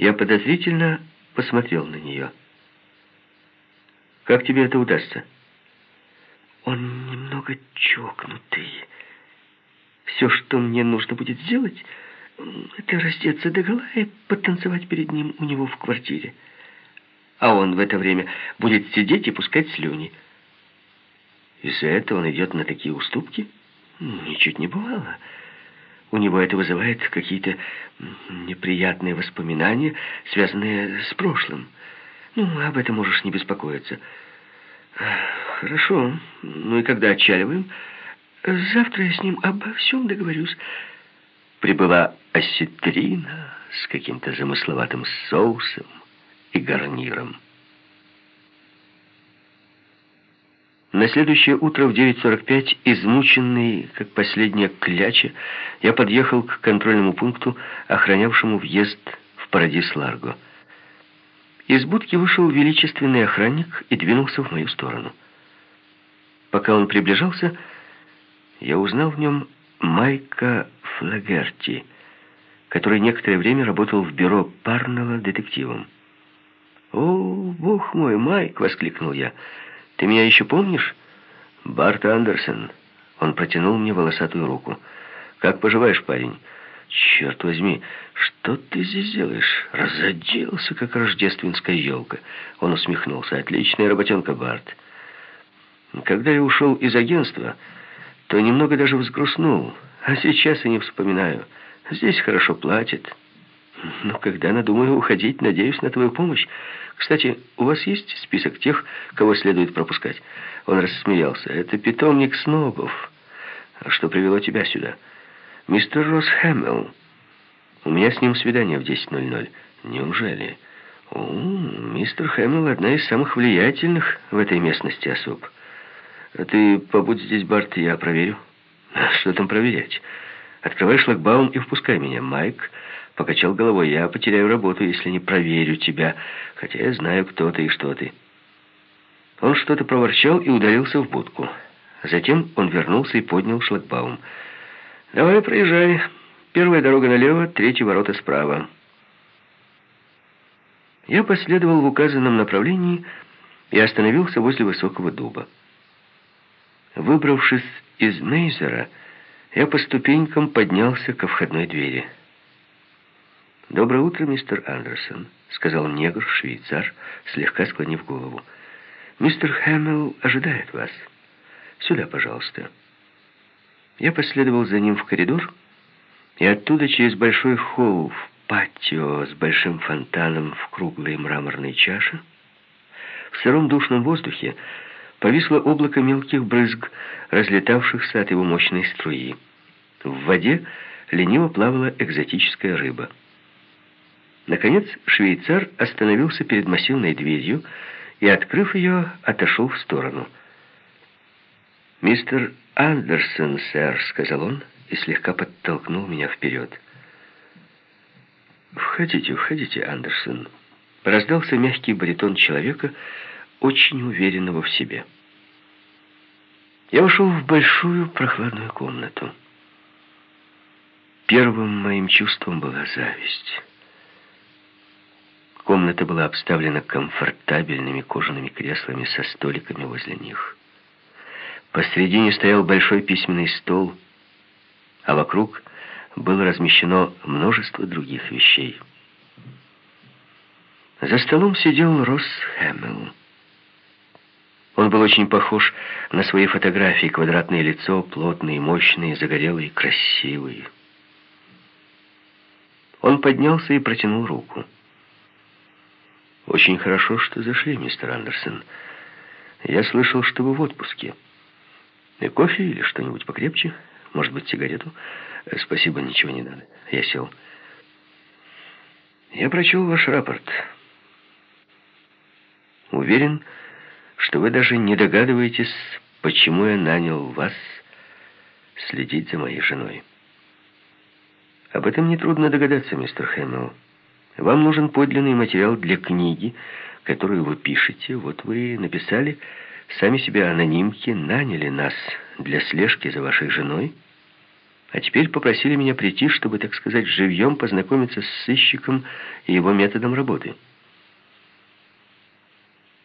Я подозрительно посмотрел на нее. «Как тебе это удастся?» «Он немного чокнутый. Все, что мне нужно будет сделать, это раздеться догола и потанцевать перед ним у него в квартире. А он в это время будет сидеть и пускать слюни». «Из-за этого он идет на такие уступки?» «Ничуть не бывало». У него это вызывает какие-то неприятные воспоминания, связанные с прошлым. Ну, об этом можешь не беспокоиться. Хорошо. Ну и когда отчаливаем? Завтра я с ним обо всем договорюсь. Прибыла осетрина с каким-то замысловатым соусом и гарниром. На следующее утро в 9.45, измученный, как последняя кляча, я подъехал к контрольному пункту, охранявшему въезд в Парадис-Ларго. Из будки вышел величественный охранник и двинулся в мою сторону. Пока он приближался, я узнал в нем Майка Флагерти, который некоторое время работал в бюро Парнелла детективом. «О, бог мой, Майк!» — воскликнул я — ты меня еще помнишь? Барт Андерсон. Он протянул мне волосатую руку. Как поживаешь, парень? Черт возьми, что ты здесь делаешь? Разоделся, как рождественская елка. Он усмехнулся. Отличная работенка, Барт. Когда я ушел из агентства, то немного даже взгрустнул. А сейчас и не вспоминаю. Здесь хорошо платят. Но когда надумаю уходить, надеюсь на твою помощь. Кстати, у вас есть список тех, кого следует пропускать?» Он рассмеялся. «Это питомник снобов. Что привело тебя сюда?» «Мистер Росс Хэмилл. У меня с ним свидание в 10.00. Неужели?» «О, мистер Хэмилл одна из самых влиятельных в этой местности особ. Ты побудь здесь, Барт, я проверю». «Что там проверять?» «Открывай шлагбаум и впускай меня, Майк». Покачал головой. Я потеряю работу, если не проверю тебя, хотя я знаю, кто ты и что ты. Он что-то проворчал и удалился в будку. Затем он вернулся и поднял шлагбаум. «Давай, проезжай. Первая дорога налево, третьи ворота справа». Я последовал в указанном направлении и остановился возле высокого дуба. Выбравшись из Мейзера, я по ступенькам поднялся ко входной двери. «Доброе утро, мистер Андерсон», — сказал негр-швейцар, слегка склонив голову. «Мистер Хэмилл ожидает вас. Сюда, пожалуйста». Я последовал за ним в коридор, и оттуда через большой холл в патио с большим фонтаном в круглой мраморной чаше. В сыром душном воздухе повисло облако мелких брызг, разлетавшихся от его мощной струи. В воде лениво плавала экзотическая рыба. Наконец швейцар остановился перед массивной дверью и, открыв ее, отошел в сторону. «Мистер Андерсон, сэр», — сказал он и слегка подтолкнул меня вперед. «Входите, входите, Андерсон», — раздался мягкий баритон человека, очень уверенного в себе. Я вошел в большую прохладную комнату. Первым моим чувством была зависть. Комната была обставлена комфортабельными кожаными креслами со столиками возле них. Посредине стоял большой письменный стол, а вокруг было размещено множество других вещей. За столом сидел Росс Хэмилл. Он был очень похож на свои фотографии. Квадратное лицо, плотный, мощный, загорелый, красивый. Он поднялся и протянул руку. «Очень хорошо, что зашли, мистер Андерсон. Я слышал, что вы в отпуске. И кофе или что-нибудь покрепче? Может быть, сигарету? Спасибо, ничего не надо. Я сел. Я прочел ваш рапорт. Уверен, что вы даже не догадываетесь, почему я нанял вас следить за моей женой. Об этом нетрудно догадаться, мистер Хэмилл. Вам нужен подлинный материал для книги, которую вы пишете. Вот вы написали сами себе анонимки, наняли нас для слежки за вашей женой А теперь попросили меня прийти, чтобы, так сказать, живьем познакомиться с сыщиком и его методом работы.